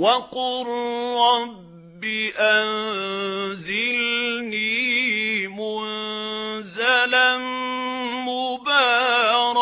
وَقُل رَّبِّ أَنزِلْنِي مُنزَلًا مُبَارَكًا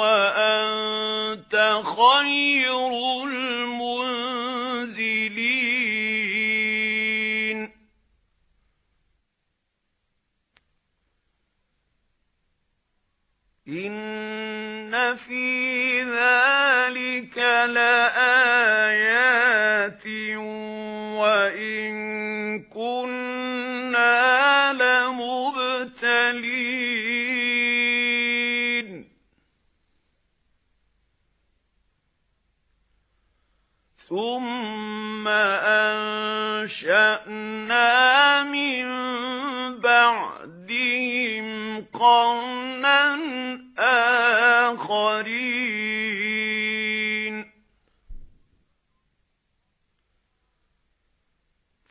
وَأَنتَ خَيْرُ الْمُنزِلِينَ إِنَّ فِي ذَلِكَ لَآيَةً ثُمَّ أَنشَأْنَا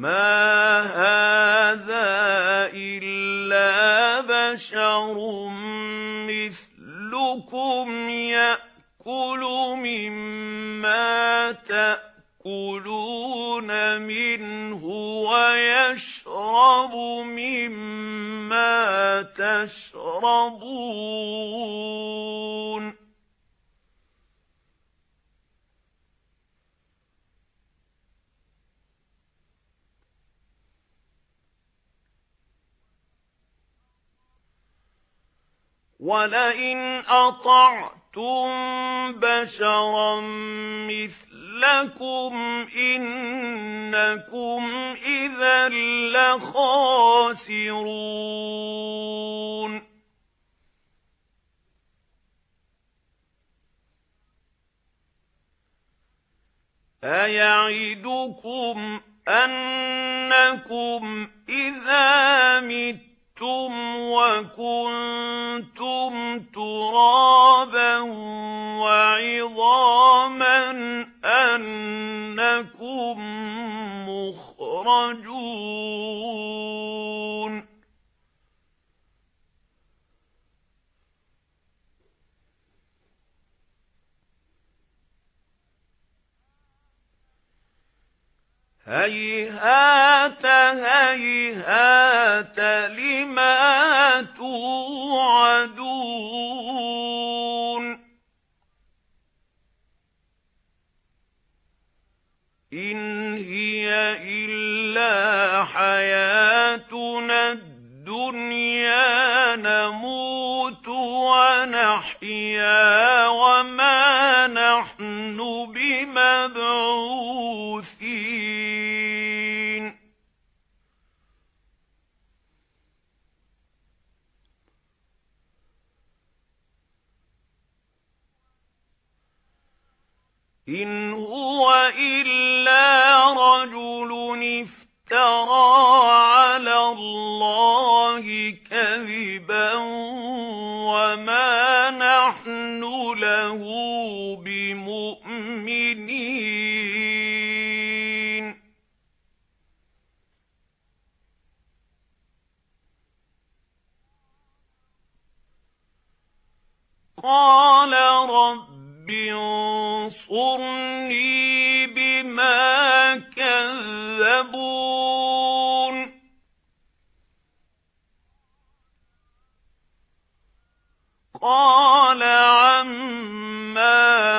ما هذا إلا بشر مثلكم يأكل مما تأكلون منه ويشرب مما تشربون وَلَئِنْ أَطَعْتُمْ بَشَرًا مِثْلَكُمْ إِنَّكُمْ إِذًا لَخَاسِرُونَ أَيَعِدُكُمْ أَنَّكُمْ إِذَا مِتُّمْ وَكُنتُمْ تُرَابًا وَعِظَامًا أَنَّكُمْ مُخْرَجُونَ. هَيْهَاتَ هَيْهَاتَ لِمَا تُوعَدُونَ. إِنْ هِيَ إِلَّا حَيَاتُنَا الدُّنْيَا نَمُوتُ وَنَحْيَا وَمَا نَحْنُ بِمَبْعُوثِينَ إِنْ هُوَ إِلَّا رَجُلٌ افْتَرَى عَلَى اللَّهِ كَذِبًا وَمَا نَحْنُ لَهُ بِمُؤْمِنِينَ. قَالَ رَبِّ انصُرْنِي بِمَا كَذَّبُونِ قَالَ عَمَّا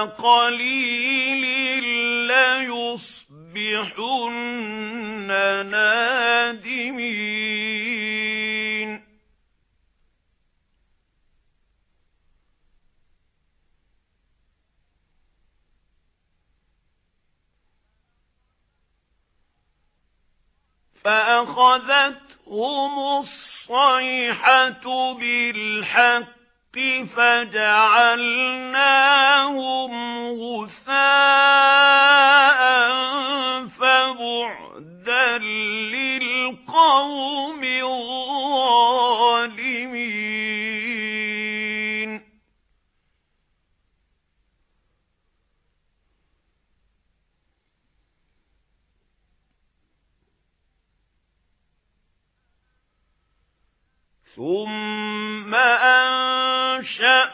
قَلِيلٍ لَّيُصْبِحُنَّ نَادِمِينَ فَأَخَذَتْهُمُ الصَّيْحَةُ بِالْحَقِّ فَجَعَلْنَاهُمْ غُثَاءً. ثُمَّ أَنشَأْنَا